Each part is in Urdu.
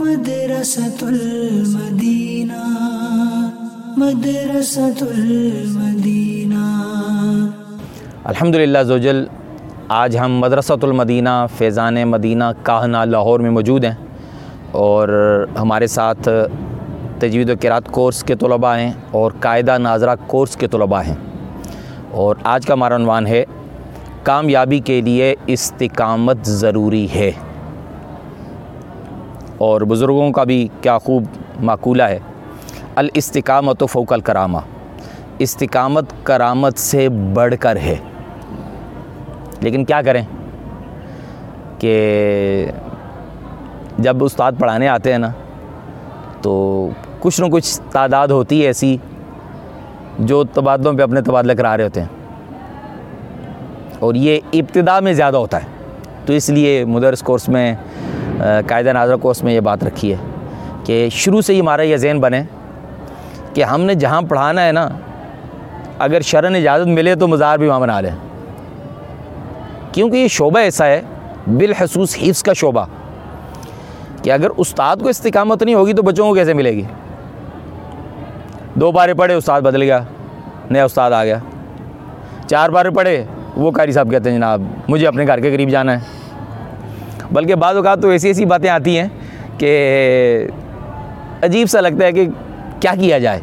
مدرسة المدینہ مدرسة المدینہ الحمد للہ زوجل آج ہم مدرسۃ المدینہ فیضان مدینہ، کاہنا، لاہور میں موجود ہیں اور ہمارے ساتھ تجوید و کرات کورس کے طلباء ہیں اور قاعدہ ناظرہ کورس کے طلباء ہیں۔ اور آج کا ہمارا عنوان ہے، کامیابی کے لیے استقامت ضروری ہے۔ اور بزرگوں کا بھی کیا خوب معقولہ ہے۔ الاستقامت و فوق الکرامہ۔ استقامت کرامت سے بڑھ کر ہے۔ لیکن کیا کریں کہ جب استاد پڑھانے آتے ہیں نا، تو کچھ نہ کچھ تعداد ہوتی ہے ایسی جو تبادلوں پہ اپنے تبادلہ کرا رہے ہوتے ہیں۔ اور یہ ابتدا میں زیادہ ہوتا ہے۔ تو اس لیے مدرس کورس میں قاعدہ ناظرہ کورس میں یہ بات رکھی ہے کہ شروع سے ہی ہمارا یہ ذہن بنے کہ ہم نے جہاں پڑھانا ہے نا، اگر شرن اجازت ملے تو مزار بھی وہاں بنا لیں۔ کیونکہ یہ شعبہ ایسا ہے، بالخصوص حفظ کا شعبہ، کہ اگر استاد کو استقامت نہیں ہوگی تو بچوں کو کیسے ملے گی؟ دو بارے پڑھے، استاد بدل گیا، نیا استاد آ گیا۔ چار بارے پڑھے، وہ قاری صاحب کہتے ہیں، جناب، مجھے اپنے گھر کے قریب جانا ہے۔ بلکہ بعض اوقات تو ایسی ایسی باتیں آتی ہیں کہ عجیب سا لگتا ہے کہ کیا کیا جائے؟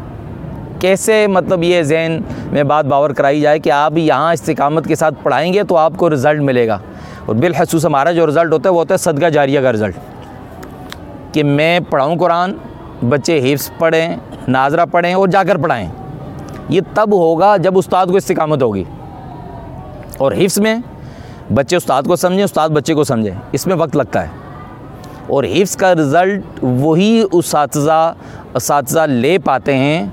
کیسے مطلب یہ ذہن میں بات باور کرائی جائے کہ آپ یہاں استقامت کے ساتھ پڑھائیں گے تو آپ کو رزلٹ ملے گا۔ اور بالخصوص ہمارا جو رزلٹ ہوتا ہے وہ ہوتا ہے صدقہ جاریہ کا رزلٹ کہ میں پڑھاؤں قرآن، بچے حفظ پڑھیں، ناظرہ پڑھیں اور جا کر پڑھائیں۔ یہ تب ہوگا جب استاد کو استقامت ہوگی۔ اور حفظ میں بچے استاد کو سمجھیں، استاد بچے کو سمجھیں۔ اس میں وقت لگتا ہے۔ اور حفظ کا رزلٹ وہی اساتذہ اساتذہ لے پاتے ہیں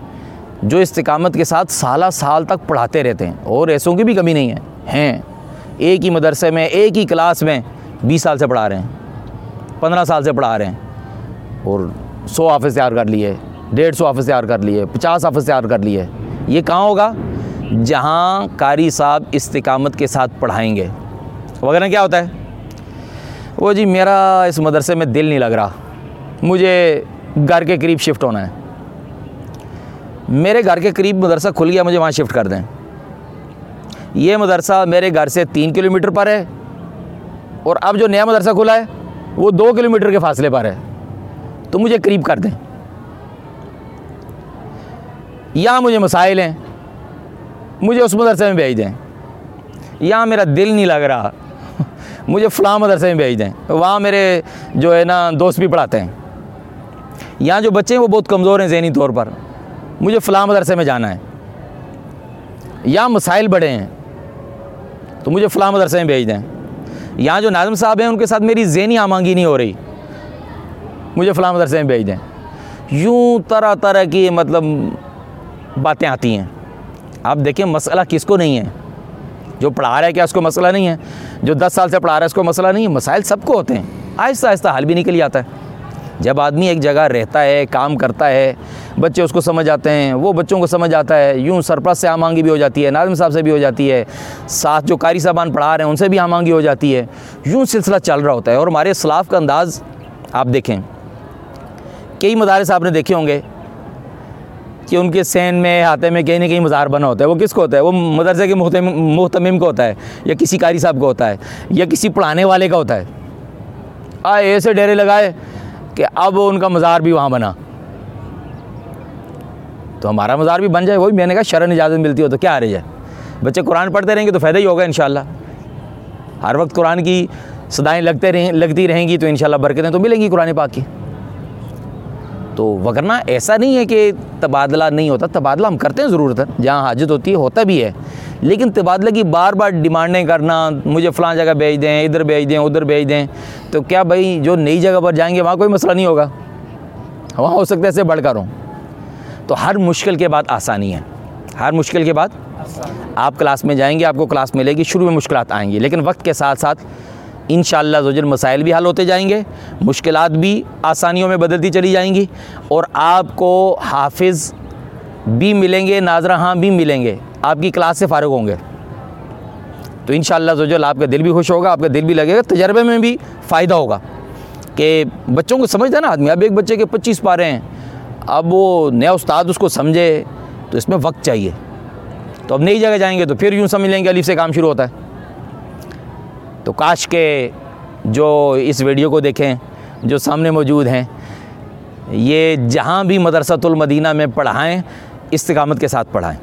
جو استقامت کے ساتھ سالہ سال تک پڑھاتے رہتے ہیں۔ اور ایسوں کی بھی کمی نہیں ہے۔ ہیں۔ ایک ہی مدرسے میں، ایک ہی کلاس میں بیس سال سے پڑھا رہے ہیں۔ پندرہ سال سے پڑھا رہے ہیں۔ اور سو آفس تیار کر لیے، ڈیڑھ سو آفس تیار کر لیے، پچاس آفس تیار کر لیے۔ یہ کہاں ہوگا؟ جہاں قاری صاحب استقامت کے ساتھ پڑھائیں گے۔ وغیرہ کیا ہوتا ہے؟ وہ جی میرا اس مدرسے میں دل نہیں لگ رہا۔ مجھے گھر کے قریب شفٹ ہونا ہے۔ میرے گھر کے قریب مدرسہ کھل گیا، مجھے وہاں شفٹ کر دیں۔ یہ مدرسہ میرے گھر سے تین کلو میٹر پر ہے۔ اور اب جو نیا مدرسہ کھلا ہے، وہ دو کلو میٹر کے فاصلے پر ہے۔ تو مجھے قریب کر دیں۔ یہاں مجھے مسائل ہیں۔ مجھے اس مدرسے میں بھیج دیں۔ یہاں میرا دل نہیں لگ رہا۔ مجھے فلاں مدرسے میں بھیج دیں۔ وہاں میرے جو ہے نا دوست بھی پڑھاتے ہیں۔ یہاں جو بچے ہیں وہ بہت کمزور ہیں ذہنی طور پر۔ مجھے فلاں مدرسے میں جانا ہے۔ یہاں مسائل بڑے ہیں۔ تو مجھے فلاں مدرسے میں بھیج دیں۔ یہاں جو ناظم صاحب ہیں ان کے ساتھ میری ذہنی آمانگی نہیں ہو رہی۔ مجھے فلاں مدرسے میں بھیج دیں۔ یوں طرح طرح کی مطلب باتیں آتی ہیں۔ آپ دیکھیں مسئلہ کس کو نہیں ہے۔ جو پڑھا رہا ہے کیا اس کو مسئلہ نہیں ہے؟ جو دس سال سے پڑھا رہا ہے اس کو مسئلہ نہیں ہے؟ مسائل سب کو ہوتے ہیں۔ آہستہ آہستہ حل بھی نکل جاتا ہے۔ جب آدمی ایک جگہ رہتا ہے، کام کرتا ہے، بچے اس کو سمجھ آتے ہیں، وہ بچوں کو سمجھ آتا ہے، یوں سرپرست سے آمانگی بھی ہو جاتی ہے، ناظم صاحب سے بھی ہو جاتی ہے، ساتھ جو قاری صاحبان پڑھا رہے ہیں، ان سے بھی آمانگی ہو جاتی ہے۔ یوں سلسلہ چل رہا ہوتا ہے۔ اور ہمارے اسلاف کا انداز آپ دیکھیں۔ کئی مدارس آپ نے دیکھے ہوں گے۔ کہ ان کے سین میں ہاتھے میں کہیں نہ کہیں مزار بنا ہوتا ہے۔ وہ کس کو ہوتا ہے؟ وہ مدرسے کے محتمم کو ہوتا ہے یا کسی قاری صاحب کو ہوتا ہے یا کسی پڑھانے والے کا ہوتا ہے۔ آئے، ایسے ڈیرے لگائے کہ اب ان کا مزار بھی وہاں بنا۔ تو ہمارا مزار بھی بن جائے، وہی میں نے کہا شرن اجازت ملتی ہو تو کیا آ رہی جائے بچے قرآن پڑھتے رہیں گے تو فائدہ ہی ہوگا انشاءاللہ۔ ہر وقت قرآن کی صدائیں لگتے رہیں، لگتی رہیں گی تو انشاءاللہ برکتیں تو ملیں گی قرآن پاک کی۔ تو وگرنہ ایسا نہیں ہے کہ تبادلہ نہیں ہوتا، تبادلہ ہم کرتے ہیں ضرورت ہے جہاں حاجت ہوتی ہے، ہوتا بھی ہے۔ لیکن تبادلہ کی بار بار ڈیمانڈیں کرنا، مجھے فلاں جگہ بھیج دیں، ادھر بھیج دیں، ادھر بھیج دیں، تو کیا بھائی جو نئی جگہ پر جائیں گے، وہاں کوئی مسئلہ نہیں ہوگا؟ وہاں ہو سکتا ہے ایسے بڑھ کر ہوں۔ تو ہر مشکل کے بعد آسانی ہے۔ ہر مشکل کے بعد آپ کلاس میں جائیں گے، آپ کو کلاس ملے گی، شروع میں مشکلات آئیں گی، لیکن وقت کے ساتھ ساتھ انشاءاللہ زوجل مسائل بھی حل ہوتے جائیں گے، مشکلات بھی آسانیوں میں بدلتی چلی جائیں گی، اور آپ کو حافظ بھی ملیں گے، ناظرہ ہاں بھی ملیں گے، آپ کی کلاس سے فارغ ہوں گے۔ تو انشاءاللہ زوجل آپ کا دل بھی خوش ہوگا، آپ کا دل بھی لگے گا، تجربے میں بھی فائدہ ہوگا۔ کہ بچوں کو سمجھتا ہے نا آدمی، اب ایک بچے کے پچیس پارے ہیں، اب وہ نیا استاد اس کو سمجھے، تو اس میں وقت چاہیے۔ تو اب نئی جگہ جائیں گے تو پھر یوں سمجھ لیں گے علیف سے کام شروع ہوتا ہے۔ تو کاش کے جو اس ویڈیو کو دیکھیں، جو سامنے موجود ہیں، یہ جہاں بھی مدرسۃ المدینہ میں پڑھائیں، استقامت کے ساتھ پڑھائیں۔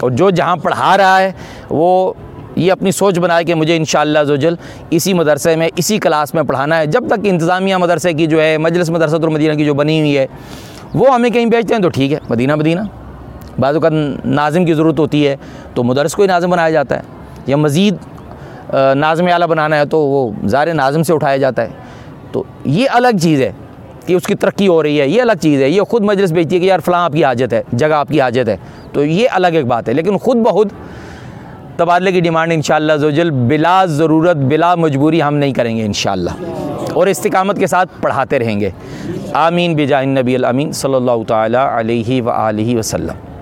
اور جو جہاں پڑھا رہا ہے، وہ یہ اپنی سوچ بنائے کہ مجھے انشاءاللہ زوجل اسی مدرسے میں، اسی کلاس میں پڑھانا ہے۔ جب تک انتظامیہ مدرسے کی جو ہے، مجلس مدرسۃ المدینہ کی جو بنی ہوئی ہے، وہ ہمیں کہیں بیچتے ہیں تو ٹھیک ہے، مدینہ مدینہ۔ بعض اوقات ناظم کی ضرورت ہوتی ہے تو مدرس کو ہی ناظم بنایا جاتا ہے۔ یا مزید ناظم اعلیٰ بنانا ہے تو وہ زار ناظم سے اٹھایا جاتا ہے۔ تو یہ الگ چیز ہے کہ اس کی ترقی ہو رہی ہے، یہ الگ چیز ہے۔ یہ خود مجلس بیچتی ہے کہ یار فلاں آپ کی حاجت ہے، جگہ آپ کی حاجت ہے۔ تو یہ الگ ایک بات ہے۔ لیکن خود بخود تبادلے کی ڈیمانڈ انشاءاللہ زوجل بلا ضرورت، بلا مجبوری ہم نہیں کریں گے انشاءاللہ۔ اور استقامت کے ساتھ پڑھاتے رہیں گے۔ آمین بجا النبی الامین صلی اللہ تعالیٰ علیہ و وسلم۔